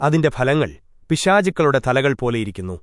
അതിന്റെ ഫലങ്ങൾ പിശാചുക്കളുടെ തലകൾ പോലെയിരിക്കുന്നു